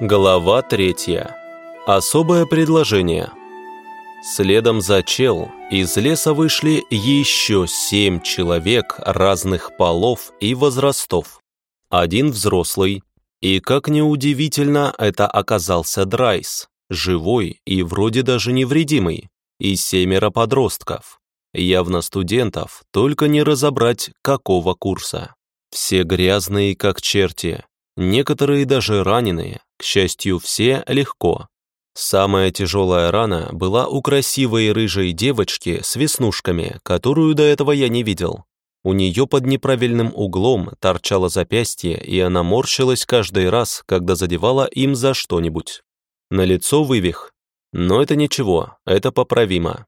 Глава третья. Особое предложение. Следом за чел из леса вышли еще семь человек разных полов и возрастов. Один взрослый, и, как ни удивительно, это оказался Драйс, живой и вроде даже невредимый, и семеро подростков, явно студентов, только не разобрать, какого курса. Все грязные, как черти, некоторые даже раненые, к счастью, все легко, Самая тяжелая рана была у красивой рыжей девочки с веснушками, которую до этого я не видел. У нее под неправильным углом торчало запястье, и она морщилась каждый раз, когда задевала им за что-нибудь. На лицо вывих. Но это ничего, это поправимо.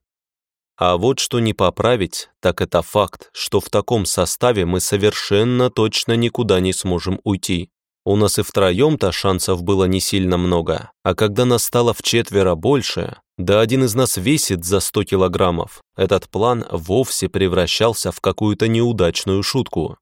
А вот что не поправить, так это факт, что в таком составе мы совершенно точно никуда не сможем уйти. У нас и втроем-то шансов было не сильно много, а когда нас стало в четверо больше, да один из нас весит за 100 килограммов, этот план вовсе превращался в какую-то неудачную шутку.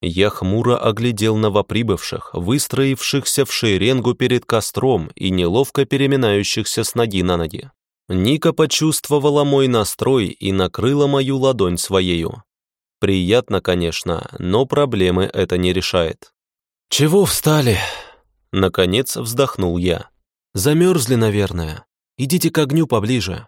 Я хмуро оглядел новоприбывших, выстроившихся в шеренгу перед костром и неловко переминающихся с ноги на ноги. Ника почувствовала мой настрой и накрыла мою ладонь своею. Приятно, конечно, но проблемы это не решает. «Чего встали?» Наконец вздохнул я. «Замерзли, наверное. Идите к огню поближе».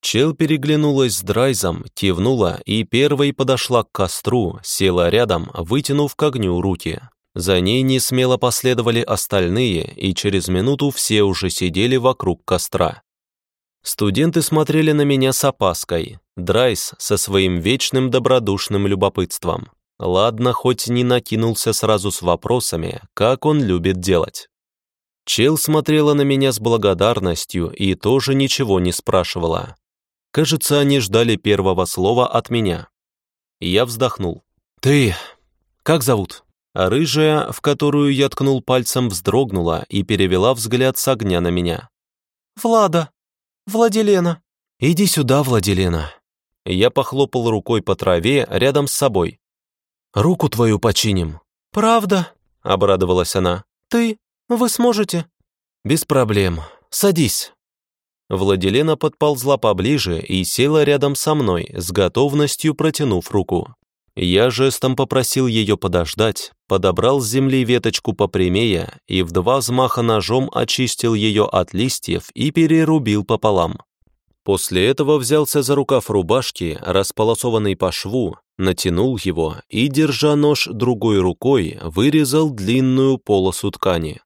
Чел переглянулась с Драйзом, кивнула и первой подошла к костру, села рядом, вытянув к огню руки. За ней не смело последовали остальные, и через минуту все уже сидели вокруг костра. Студенты смотрели на меня с опаской, Драйс со своим вечным добродушным любопытством. Ладно, хоть не накинулся сразу с вопросами, как он любит делать. Чел смотрела на меня с благодарностью и тоже ничего не спрашивала. Кажется, они ждали первого слова от меня. Я вздохнул. «Ты... как зовут?» А рыжая, в которую я ткнул пальцем, вздрогнула и перевела взгляд с огня на меня. «Влада. Владилена». «Иди сюда, Владилена». Я похлопал рукой по траве рядом с собой. Руку твою починим». «Правда?» — обрадовалась она. «Ты? Вы сможете?» «Без проблем. Садись». Владилена подползла поближе и села рядом со мной, с готовностью протянув руку. Я жестом попросил ее подождать, подобрал с земли веточку попрямее и в два взмаха ножом очистил ее от листьев и перерубил пополам. После этого взялся за рукав рубашки, располосованный по шву, натянул его и, держа нож другой рукой, вырезал длинную полосу ткани.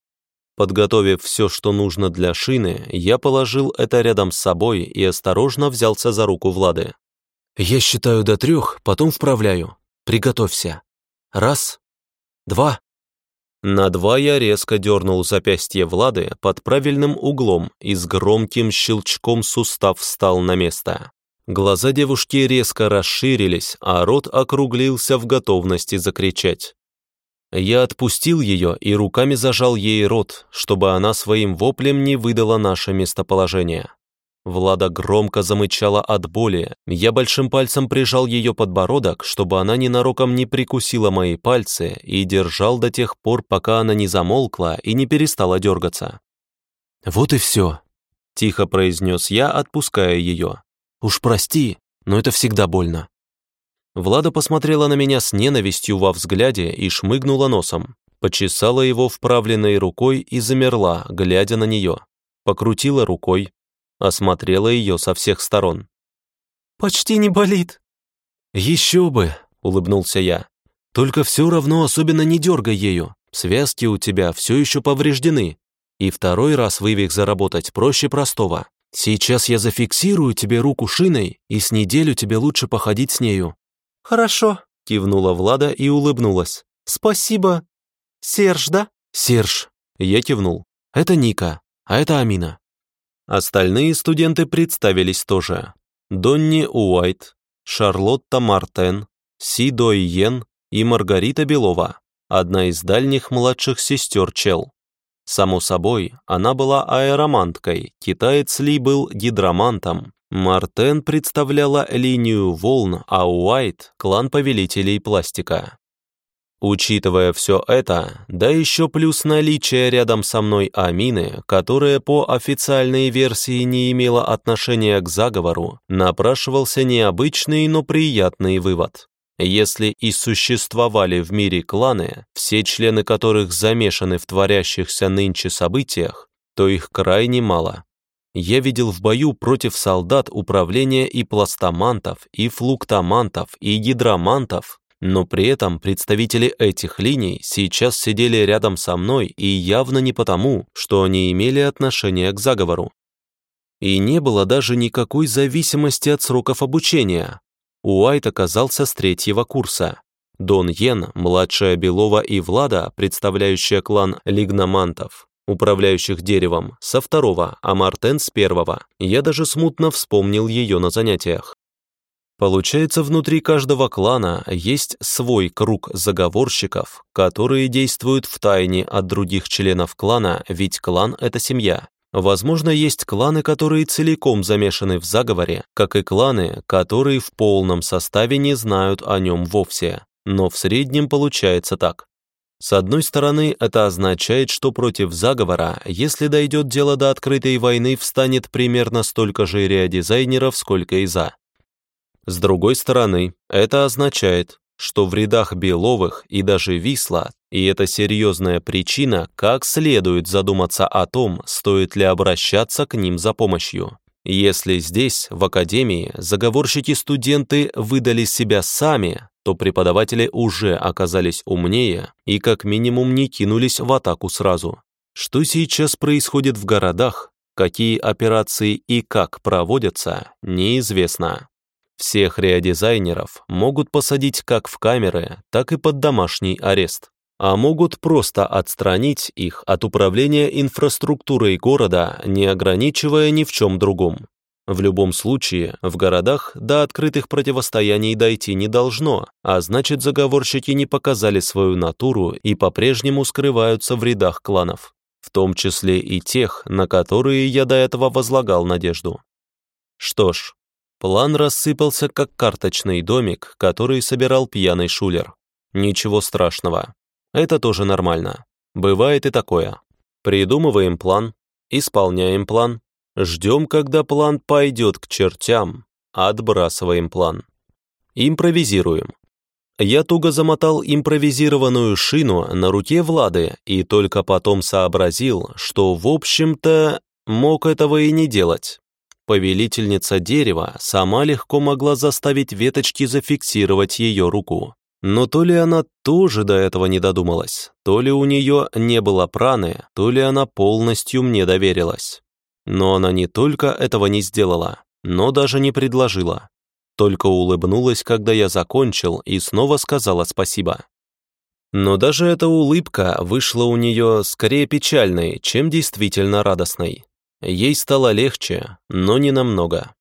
Подготовив все, что нужно для шины, я положил это рядом с собой и осторожно взялся за руку Влады. «Я считаю до трех, потом вправляю. Приготовься. Раз, два». На два я резко дернул запястье Влады под правильным углом и с громким щелчком сустав встал на место. Глаза девушки резко расширились, а рот округлился в готовности закричать. Я отпустил ее и руками зажал ей рот, чтобы она своим воплем не выдала наше местоположение. Влада громко замычала от боли. Я большим пальцем прижал ее подбородок, чтобы она ненароком не прикусила мои пальцы и держал до тех пор, пока она не замолкла и не перестала дергаться. «Вот и все», — тихо произнес я, отпуская ее. Уж прости, но это всегда больно». Влада посмотрела на меня с ненавистью во взгляде и шмыгнула носом. Почесала его вправленной рукой и замерла, глядя на нее. Покрутила рукой, осмотрела ее со всех сторон. «Почти не болит». «Еще бы», — улыбнулся я. «Только все равно особенно не дергай ею. Связки у тебя все еще повреждены. И второй раз вывих заработать проще простого. Сейчас я зафиксирую тебе руку шиной, и с неделю тебе лучше походить с нею». «Хорошо», — кивнула Влада и улыбнулась. «Спасибо. Серж, да?» «Серж». Я кивнул. «Это Ника, а это Амина». Остальные студенты представились тоже. Донни Уайт, Шарлотта Мартен, Си Дой Йен и Маргарита Белова, одна из дальних младших сестер Чел. Само собой, она была аэроманткой, китаец Ли был гидромантом, Мартен представляла линию волн, а Уайт — клан повелителей пластика. Учитывая все это, да еще плюс наличие рядом со мной Амины, которая по официальной версии не имела отношения к заговору, напрашивался необычный, но приятный вывод. Если и существовали в мире кланы, все члены которых замешаны в творящихся нынче событиях, то их крайне мало. Я видел в бою против солдат управления и пластомантов, и флуктомантов, и гидромантов, но при этом представители этих линий сейчас сидели рядом со мной и явно не потому, что они имели отношение к заговору. И не было даже никакой зависимости от сроков обучения. Уайт оказался с третьего курса. Дон Йен, младшая Белова и Влада, представляющая клан лигномантов, управляющих деревом, со второго, а Мартен с первого. Я даже смутно вспомнил ее на занятиях. Получается, внутри каждого клана есть свой круг заговорщиков, которые действуют в тайне от других членов клана, ведь клан — это семья. Возможно, есть кланы, которые целиком замешаны в заговоре, как и кланы, которые в полном составе не знают о нем вовсе. Но в среднем получается так. С одной стороны, это означает, что против заговора, если дойдет дело до открытой войны, встанет примерно столько же реодизайнеров, сколько и за. С другой стороны, это означает, что в рядах Беловых и даже Висла, и это серьезная причина, как следует задуматься о том, стоит ли обращаться к ним за помощью. Если здесь, в академии, заговорщики-студенты выдали себя сами, то преподаватели уже оказались умнее и как минимум не кинулись в атаку сразу. Что сейчас происходит в городах, какие операции и как проводятся, неизвестно. Всех реодизайнеров могут посадить как в камеры, так и под домашний арест, а могут просто отстранить их от управления инфраструктурой города, не ограничивая ни в чем другом. В любом случае, в городах до открытых противостояний дойти не должно, а значит заговорщики не показали свою натуру и по-прежнему скрываются в рядах кланов, в том числе и тех, на которые я до этого возлагал надежду. Что ж, План рассыпался, как карточный домик, который собирал пьяный шулер. Ничего страшного. Это тоже нормально. Бывает и такое. Придумываем план, исполняем план, ждем, когда план пойдет к чертям, отбрасываем план. Импровизируем. Я туго замотал импровизированную шину на руке Влады и только потом сообразил, что, в общем-то, мог этого и не делать. Повелительница дерева сама легко могла заставить веточки зафиксировать ее руку. Но то ли она тоже до этого не додумалась, то ли у нее не было праны, то ли она полностью мне доверилась. Но она не только этого не сделала, но даже не предложила. Только улыбнулась, когда я закончил, и снова сказала спасибо. Но даже эта улыбка вышла у нее скорее печальной, чем действительно радостной. Ей стало легче, но не намного.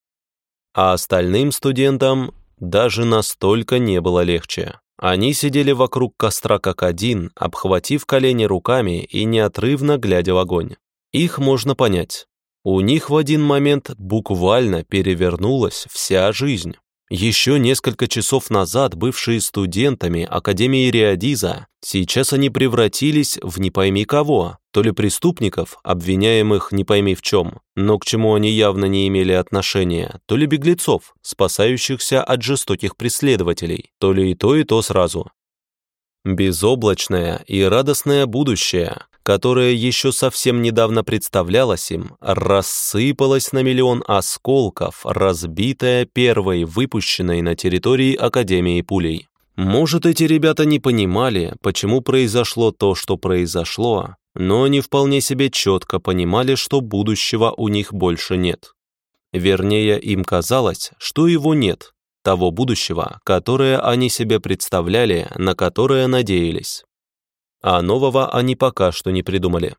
А остальным студентам даже настолько не было легче. Они сидели вокруг костра как один, обхватив колени руками и неотрывно глядя в огонь. Их можно понять. У них в один момент буквально перевернулась вся жизнь. Еще несколько часов назад бывшие студентами Академии Риадиза, сейчас они превратились в не пойми кого, то ли преступников, обвиняемых не пойми в чем, но к чему они явно не имели отношения, то ли беглецов, спасающихся от жестоких преследователей, то ли и то, и то сразу. Безоблачное и радостное будущее, которое еще совсем недавно представлялось им, рассыпалось на миллион осколков, разбитое первой выпущенной на территории Академии пулей. Может, эти ребята не понимали, почему произошло то, что произошло, но они вполне себе четко понимали, что будущего у них больше нет. Вернее, им казалось, что его нет, того будущего, которое они себе представляли, на которое надеялись а нового они пока что не придумали.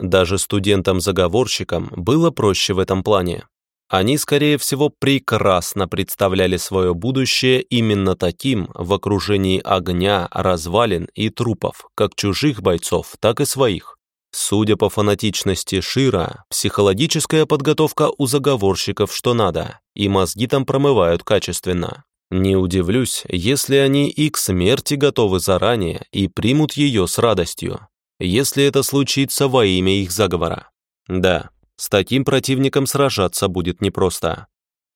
Даже студентам-заговорщикам было проще в этом плане. Они, скорее всего, прекрасно представляли свое будущее именно таким в окружении огня, развалин и трупов, как чужих бойцов, так и своих. Судя по фанатичности Шира, психологическая подготовка у заговорщиков что надо, и мозги там промывают качественно. Не удивлюсь, если они и к смерти готовы заранее и примут ее с радостью, если это случится во имя их заговора. Да, с таким противником сражаться будет непросто.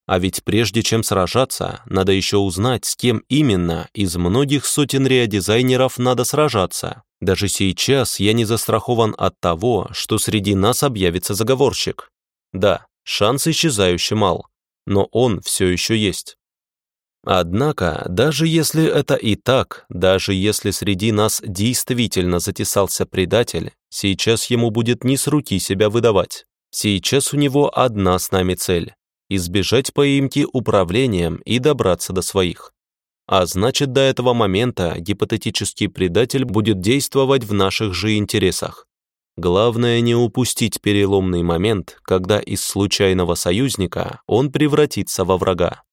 А ведь прежде чем сражаться, надо еще узнать, с кем именно из многих сотен реодизайнеров надо сражаться. Даже сейчас я не застрахован от того, что среди нас объявится заговорщик. Да, шанс исчезающе мал, но он все еще есть. Однако, даже если это и так, даже если среди нас действительно затесался предатель, сейчас ему будет не с руки себя выдавать. Сейчас у него одна с нами цель – избежать поимки управлением и добраться до своих. А значит, до этого момента гипотетический предатель будет действовать в наших же интересах. Главное не упустить переломный момент, когда из случайного союзника он превратится во врага.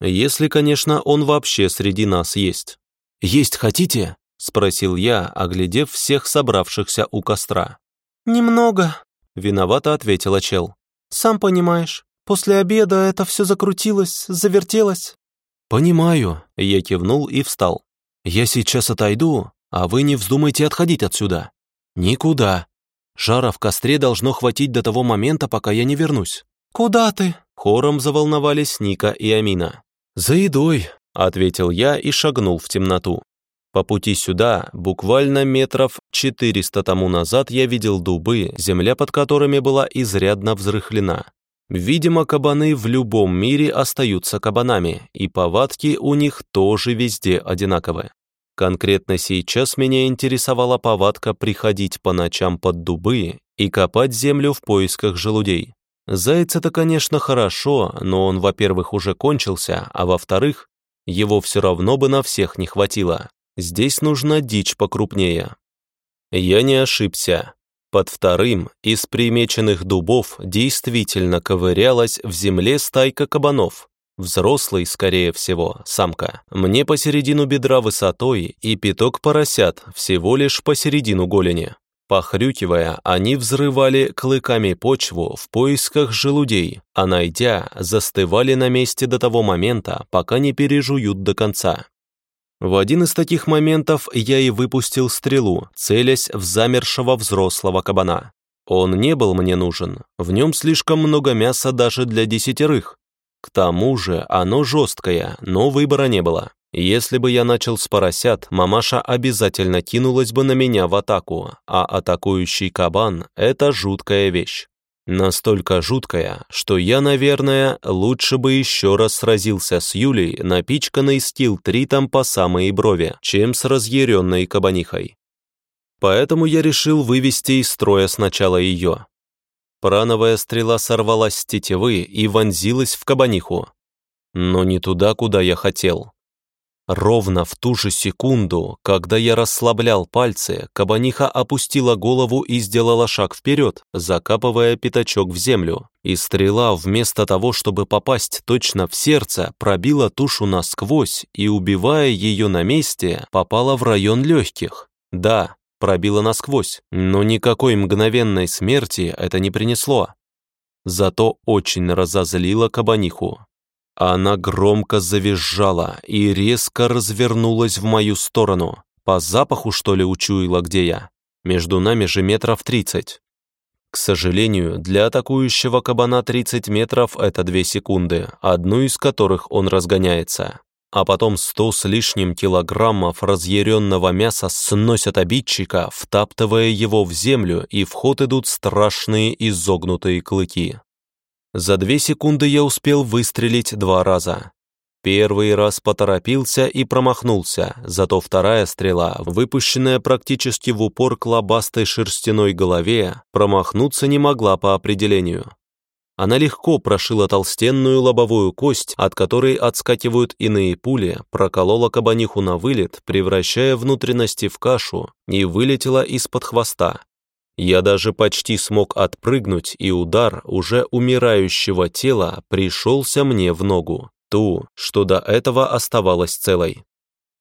Если, конечно, он вообще среди нас есть. «Есть хотите?» — спросил я, оглядев всех собравшихся у костра. «Немного», — виновато ответила чел. «Сам понимаешь, после обеда это все закрутилось, завертелось». «Понимаю», — я кивнул и встал. «Я сейчас отойду, а вы не вздумайте отходить отсюда. Никуда. Жара в костре должно хватить до того момента, пока я не вернусь». «Куда ты?» Хором заволновались Ника и Амина. «За едой», — ответил я и шагнул в темноту. По пути сюда, буквально метров 400 тому назад, я видел дубы, земля под которыми была изрядно взрыхлена. Видимо, кабаны в любом мире остаются кабанами, и повадки у них тоже везде одинаковые. Конкретно сейчас меня интересовала повадка приходить по ночам под дубы и копать землю в поисках желудей. Заяц это, конечно, хорошо, но он, во-первых, уже кончился, а во-вторых, его все равно бы на всех не хватило. Здесь нужна дичь покрупнее. Я не ошибся. Под вторым из примеченных дубов действительно ковырялась в земле стайка кабанов. Взрослый, скорее всего, самка. Мне посередину бедра высотой и пяток поросят, всего лишь посередину голени. Похрюкивая, они взрывали клыками почву в поисках желудей, а найдя, застывали на месте до того момента, пока не пережуют до конца. В один из таких моментов я и выпустил стрелу, целясь в замершего взрослого кабана. Он не был мне нужен, в нем слишком много мяса даже для десятерых. К тому же оно жесткое, но выбора не было. Если бы я начал с поросят, мамаша обязательно кинулась бы на меня в атаку, а атакующий кабан — это жуткая вещь. Настолько жуткая, что я, наверное, лучше бы еще раз сразился с Юлей, напичканной стил-тритом по самые брови, чем с разъяренной кабанихой. Поэтому я решил вывести из строя сначала ее. Прановая стрела сорвалась с тетивы и вонзилась в кабаниху. Но не туда, куда я хотел. Ровно в ту же секунду, когда я расслаблял пальцы, кабаниха опустила голову и сделала шаг вперед, закапывая пятачок в землю. И стрела, вместо того, чтобы попасть точно в сердце, пробила тушу насквозь и, убивая ее на месте, попала в район легких. Да, пробила насквозь, но никакой мгновенной смерти это не принесло. Зато очень разозлила кабаниху. Она громко завизжала и резко развернулась в мою сторону. По запаху, что ли, учуяла, где я? Между нами же метров тридцать. К сожалению, для атакующего кабана 30 метров — это две секунды, одну из которых он разгоняется. А потом сто с лишним килограммов разъяренного мяса сносят обидчика, втаптывая его в землю, и в ход идут страшные изогнутые клыки. За две секунды я успел выстрелить два раза. Первый раз поторопился и промахнулся, зато вторая стрела, выпущенная практически в упор к лобастой шерстяной голове, промахнуться не могла по определению. Она легко прошила толстенную лобовую кость, от которой отскакивают иные пули, проколола кабаниху на вылет, превращая внутренности в кашу, и вылетела из-под хвоста. Я даже почти смог отпрыгнуть, и удар уже умирающего тела пришелся мне в ногу, ту, что до этого оставалась целой.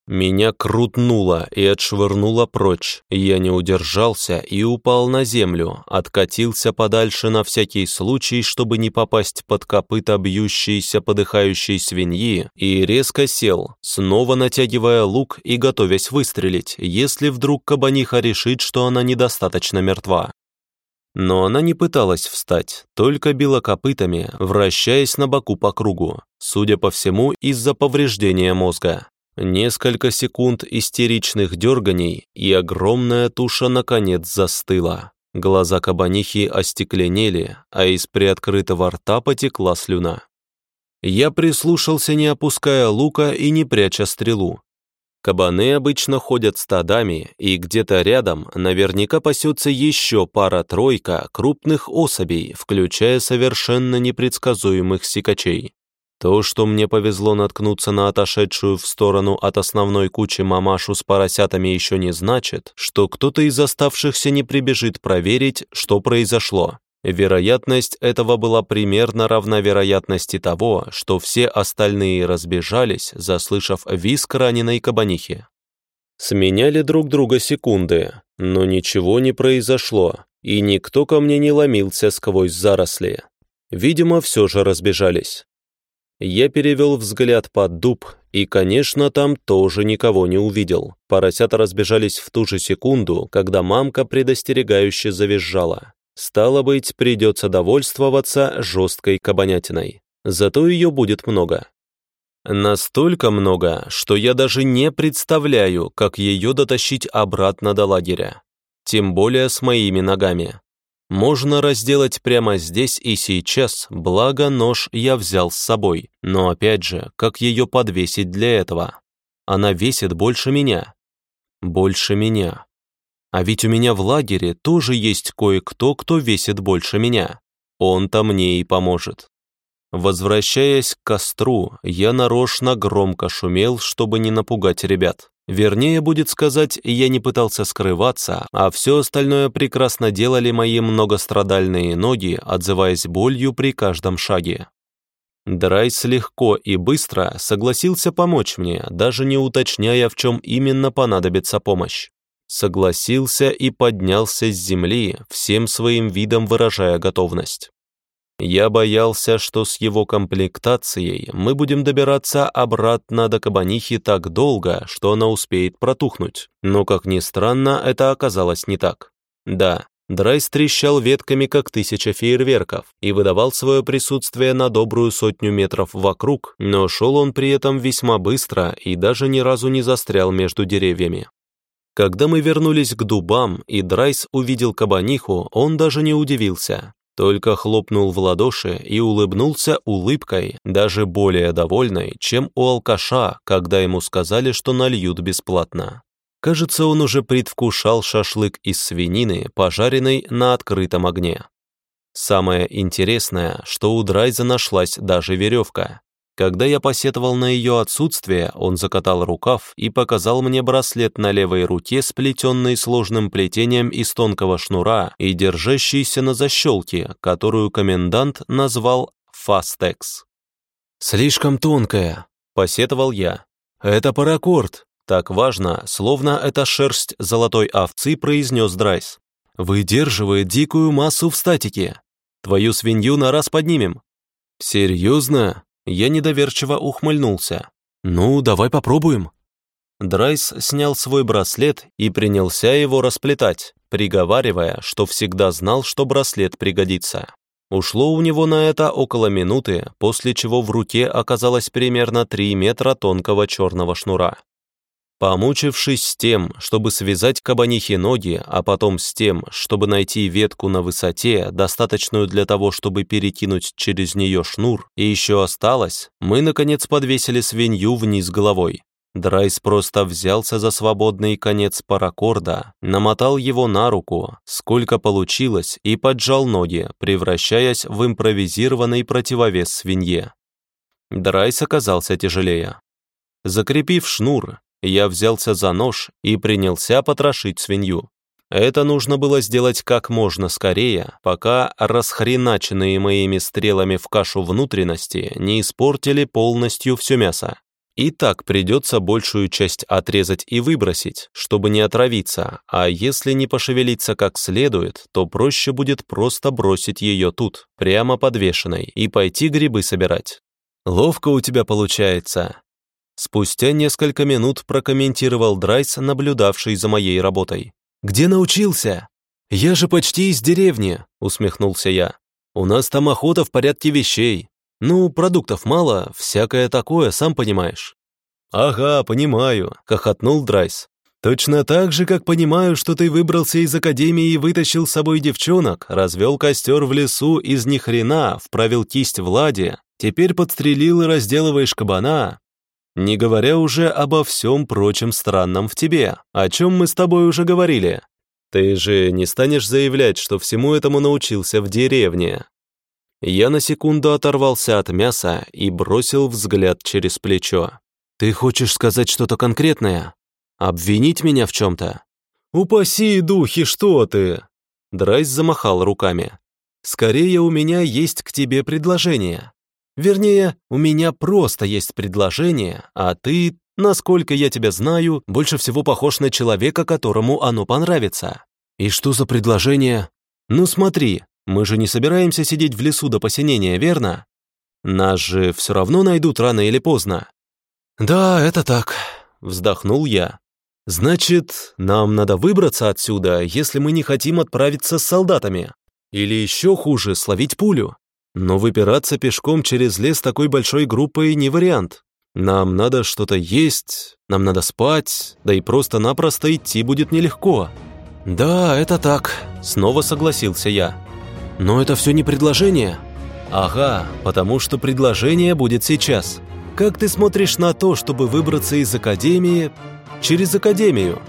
Меня крутнуло и отшвырнуло прочь. Я не удержался и упал на землю, откатился подальше на всякий случай, чтобы не попасть под копыта бьющейся подыхающей свиньи, и резко сел, снова натягивая лук и готовясь выстрелить, если вдруг кабаниха решит, что она недостаточно мертва. Но она не пыталась встать, только била копытами, вращаясь на боку по кругу, судя по всему, из-за повреждения мозга. Несколько секунд истеричных дерганий, и огромная туша наконец застыла. Глаза кабанихи остекленели, а из приоткрытого рта потекла слюна. Я прислушался, не опуская лука и не пряча стрелу. Кабаны обычно ходят стадами, и где-то рядом наверняка пасется еще пара-тройка крупных особей, включая совершенно непредсказуемых сикачей. То, что мне повезло наткнуться на отошедшую в сторону от основной кучи мамашу с поросятами еще не значит, что кто-то из оставшихся не прибежит проверить, что произошло. Вероятность этого была примерно равна вероятности того, что все остальные разбежались, заслышав визг раненой кабанихи. Сменяли друг друга секунды, но ничего не произошло, и никто ко мне не ломился сквозь заросли. Видимо, все же разбежались. Я перевел взгляд под дуб и, конечно, там тоже никого не увидел. Поросята разбежались в ту же секунду, когда мамка предостерегающе завизжала. Стало быть, придется довольствоваться жесткой кабанятиной. Зато ее будет много. Настолько много, что я даже не представляю, как ее дотащить обратно до лагеря. Тем более с моими ногами можно разделать прямо здесь и сейчас, благо нож я взял с собой. Но опять же, как ее подвесить для этого? Она весит больше меня. Больше меня. А ведь у меня в лагере тоже есть кое-кто, кто весит больше меня. Он-то мне и поможет. Возвращаясь к костру, я нарочно громко шумел, чтобы не напугать ребят. Вернее, будет сказать, я не пытался скрываться, а все остальное прекрасно делали мои многострадальные ноги, отзываясь болью при каждом шаге. Драйс легко и быстро согласился помочь мне, даже не уточняя, в чем именно понадобится помощь. Согласился и поднялся с земли, всем своим видом выражая готовность. Я боялся, что с его комплектацией мы будем добираться обратно до Кабанихи так долго, что она успеет протухнуть. Но, как ни странно, это оказалось не так. Да, Драйс трещал ветками, как тысяча фейерверков, и выдавал свое присутствие на добрую сотню метров вокруг, но шел он при этом весьма быстро и даже ни разу не застрял между деревьями. Когда мы вернулись к дубам, и Драйс увидел кабаниху, он даже не удивился. Только хлопнул в ладоши и улыбнулся улыбкой, даже более довольной, чем у алкаша, когда ему сказали, что нальют бесплатно. Кажется, он уже предвкушал шашлык из свинины, пожаренной на открытом огне. Самое интересное, что у Драйса нашлась даже веревка. Когда я посетовал на ее отсутствие, он закатал рукав и показал мне браслет на левой руке, сплетенный сложным плетением из тонкого шнура и держащийся на защелке, которую комендант назвал «фастекс». «Слишком тонкая», — посетовал я. «Это паракорд». Так важно, словно это шерсть золотой овцы, произнес Драйс. «Выдерживает дикую массу в статике. Твою свинью на раз поднимем». «Серьезно?» Я недоверчиво ухмыльнулся. «Ну, давай попробуем». Драйс снял свой браслет и принялся его расплетать, приговаривая, что всегда знал, что браслет пригодится. Ушло у него на это около минуты, после чего в руке оказалось примерно 3 метра тонкого черного шнура. Помучившись с тем, чтобы связать кабанихи ноги, а потом с тем, чтобы найти ветку на высоте, достаточную для того, чтобы перекинуть через нее шнур, и еще осталось, мы, наконец, подвесили свинью вниз головой. Драйс просто взялся за свободный конец паракорда, намотал его на руку, сколько получилось, и поджал ноги, превращаясь в импровизированный противовес свинье. Драйс оказался тяжелее. Закрепив шнур, я взялся за нож и принялся потрошить свинью. Это нужно было сделать как можно скорее, пока расхреначенные моими стрелами в кашу внутренности не испортили полностью все мясо. И так придется большую часть отрезать и выбросить, чтобы не отравиться, а если не пошевелиться как следует, то проще будет просто бросить ее тут, прямо подвешенной, и пойти грибы собирать. Ловко у тебя получается. Спустя несколько минут прокомментировал Драйс, наблюдавший за моей работой. «Где научился?» «Я же почти из деревни», — усмехнулся я. «У нас там охота в порядке вещей. Ну, продуктов мало, всякое такое, сам понимаешь». «Ага, понимаю», — хохотнул Драйс. «Точно так же, как понимаю, что ты выбрался из академии и вытащил с собой девчонок, развел костер в лесу из ни хрена, вправил кисть Владе, теперь подстрелил и разделываешь кабана, не говоря уже обо всем прочем странном в тебе, о чем мы с тобой уже говорили. Ты же не станешь заявлять, что всему этому научился в деревне. Я на секунду оторвался от мяса и бросил взгляд через плечо. «Ты хочешь сказать что-то конкретное? Обвинить меня в чем-то?» «Упаси, духи, что ты!» Драйс замахал руками. «Скорее у меня есть к тебе предложение. Вернее, у меня просто есть предложение, а ты, насколько я тебя знаю, больше всего похож на человека, которому оно понравится. И что за предложение? Ну смотри, мы же не собираемся сидеть в лесу до посинения, верно? Нас же все равно найдут рано или поздно. Да, это так, вздохнул я. Значит, нам надо выбраться отсюда, если мы не хотим отправиться с солдатами. Или еще хуже, словить пулю. Но выпираться пешком через лес такой большой группой не вариант. Нам надо что-то есть, нам надо спать, да и просто-напросто идти будет нелегко. Да, это так, снова согласился я. Но это все не предложение. Ага, потому что предложение будет сейчас. Как ты смотришь на то, чтобы выбраться из академии через академию?